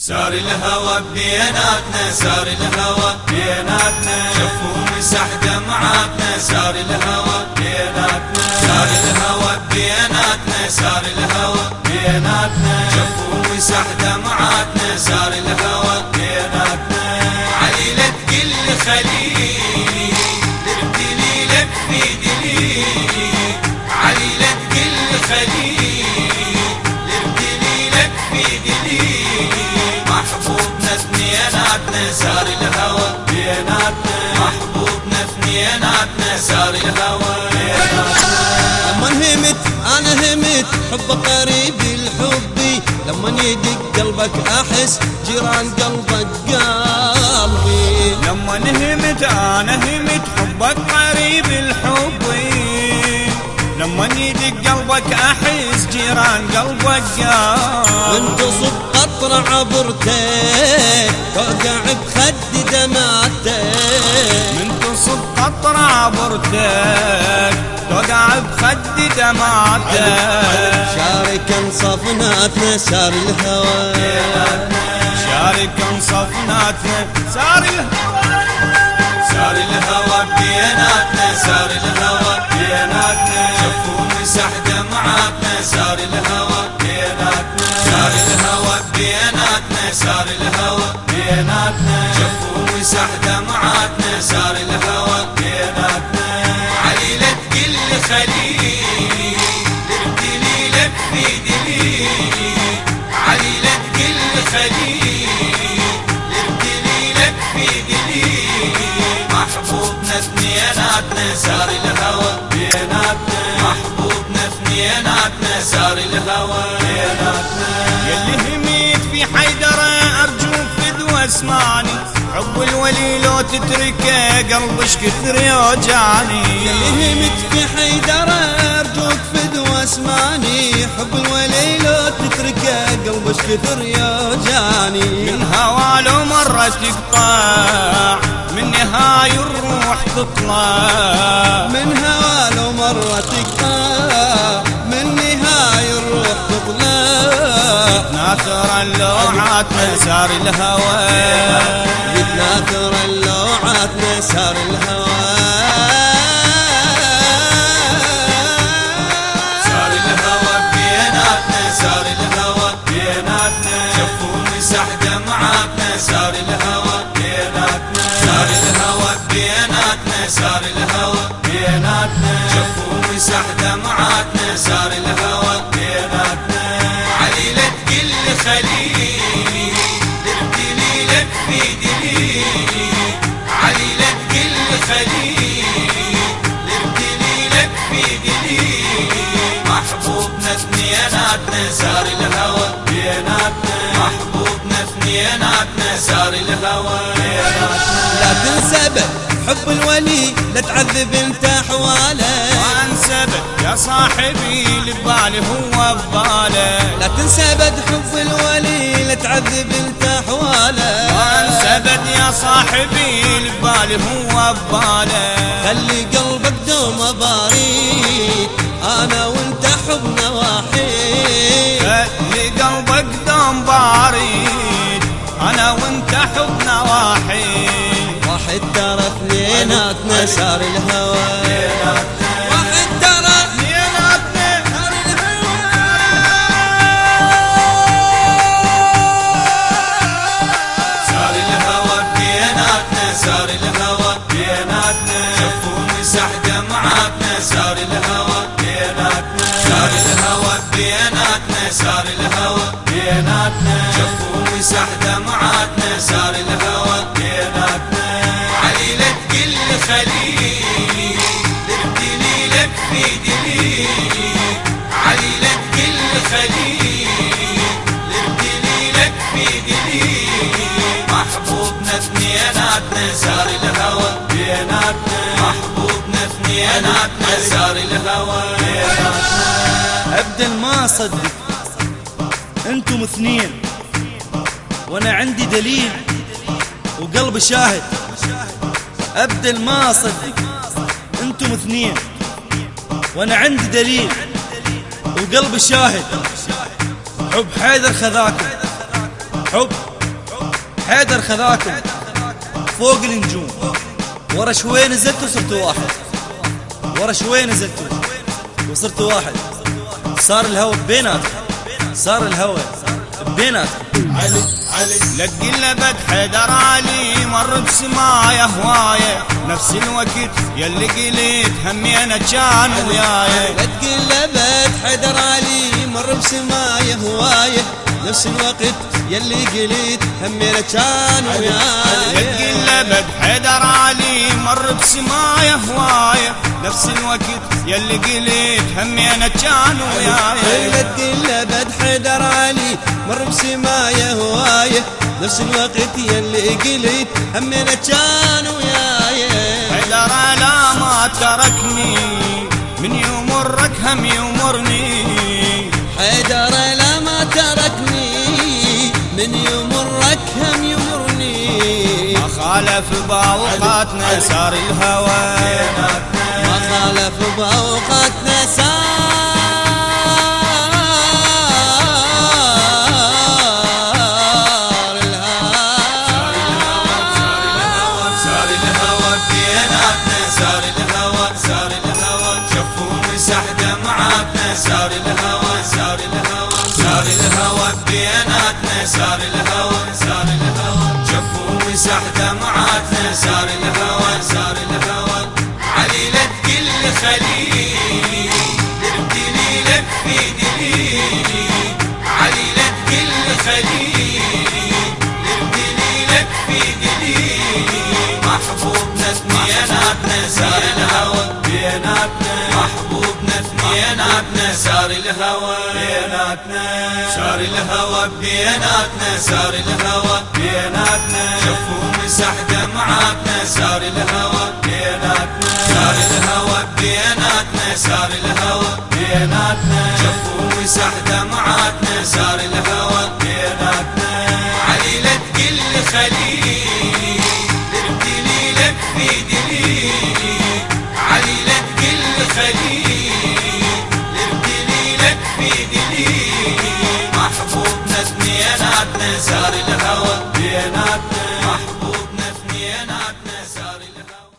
سار الهوى بيناتنا سار الهوى بيناتنا. شفوا مسح دمعاتنا سار الهوى بيناتنا. سار الهوى بيناتنا سار الهوى بيناتنا. شفوا مسح دمعاتنا سار الهوى اثنيناتنا سار الهوى بيناتنا. محبوبنا اثنيناتنا سار الهوى لما انهمت أنا همت حب قريبي الحبي لما يدق قلبك أحس جيران قلبك قلبي. لما نهمت أنا همت حبك قريب الحب. لما يدق قلبك أحس جيران قلبك قال عبرتك توقع بخد دمعتك. شاركا صفناتنا سار الهوى. شارك صفناتنا سار الهوى. سار الهوى بيناتنا سار الهوى بيناتنا شفوا مسح دمعاتنا تقل خليلي ترتلي لك في دليلي محبوبنا اثنيناتنا سار الهوى بيناتنا محبوبنا اثنيناتنا سار الهوى يلي هميت في حيدرة أرجوك فدوى أسمعني حب الولي لو تتركه قلبش كثر يوجعني اللي همت في حيدرة ارجوك فدوى اسمعني حب الولي لو تتركه قلبش كثر يوجعني من هوا لو مرة تقطع من نهاية الروح تطلع. من هوا لو مرة تقطع من نهاية الروح تطلع. ناثر اللوعات مسار الهوى. يتناثر اللوعات مسار الهوى. سار الهوى بيناتنا. شفوا مسح دمعاتنا سار الهوى بيناتنا. علي لا تقل خليلي ترتلي لك في دليلي علي لا تقل خليلي ترتلي لك في دليلي محبوبنا اثنيناتنا سار الهوى بيناتنا. محبوبنا اثنيناتنا سار الهوى بيناتنا. لا تنسى حب الولي لا تعذب انت حواله. وانسبت يا صاحبي اللي ببالي هو بباله لا تنسى بد حب الولي لا تعذب انت حواله. وانسبت يا صاحبي اللي ببالي هو بباله خلي قلبك دوم باريد أنا وأنت اثنيناتنا سار الهوى. واحد ترى الهوى بيناتنا سار الهوى بيناتنا. دمعاتنا سار الهوى بيناتنا. سار الهوى بيناتنا سار الهوى بيناتنا. سار الهوى محبوبنا الهوى بيناتنا محبوبنا الهوى بيناتنا أبدا ما أصدق. أنتم اثنين. وأنا عندي دليل. وقلب شاهد. أبدا ما أصدق. أنتم اثنين. وأنا عندي دليل. وقلب شاهد. حب حيدر خذاكم حب. حيدر خذاكم. فوق النجوم. ورا شوي نزلتوا صرتوا واحد. ورا شوي نزلتوا. وصرتوا واحد. صار الهوى بيناتكم. صار الهوى بيناتكم. علي علي. لا تقلبت حيدر علي مر بسمايا هواية. نفس الوقت يلي قلت همي أنا كان وياي. لا تقلبت حيدر علي مر بسماية هواية. نفس الوقت يلي قليت همينا كان وياي. تقلبت حيدر علي مر بسمايا هواية. نفس الوقت يلي قلت همي أنا كان وياي. لا تقلبت حيدر علي مر بسماية هواية. نفس الوقت يلي قليت همينا كان وياي. حيدر لا ما تركني من يمرك هم يمرني خالف باوقاتنا سار الهوى. ما خالف بأوقاتنا سار الهوى. سار الهوى. بيناتنا الهوى. الهوى. الهوى. الهوى. الهوى. بيناتنا الهوى. سار الهوى سار الهوى علي لا تقل خليلي ابتلي لك في دليلي علي لا تقل خليلي ابتلي لك في دليلي محبوبنا اثنيناتنا سار الهوى بيناتنا محبوبنا اثنيناتنا سار الهوى بيناتنا. سار الهوى بيناتنا سار الهوى بيناتنا. شفوا مسح دمعاتنا سار الهوى بيناتنا. سار الهوى سار الهوى بيناتنا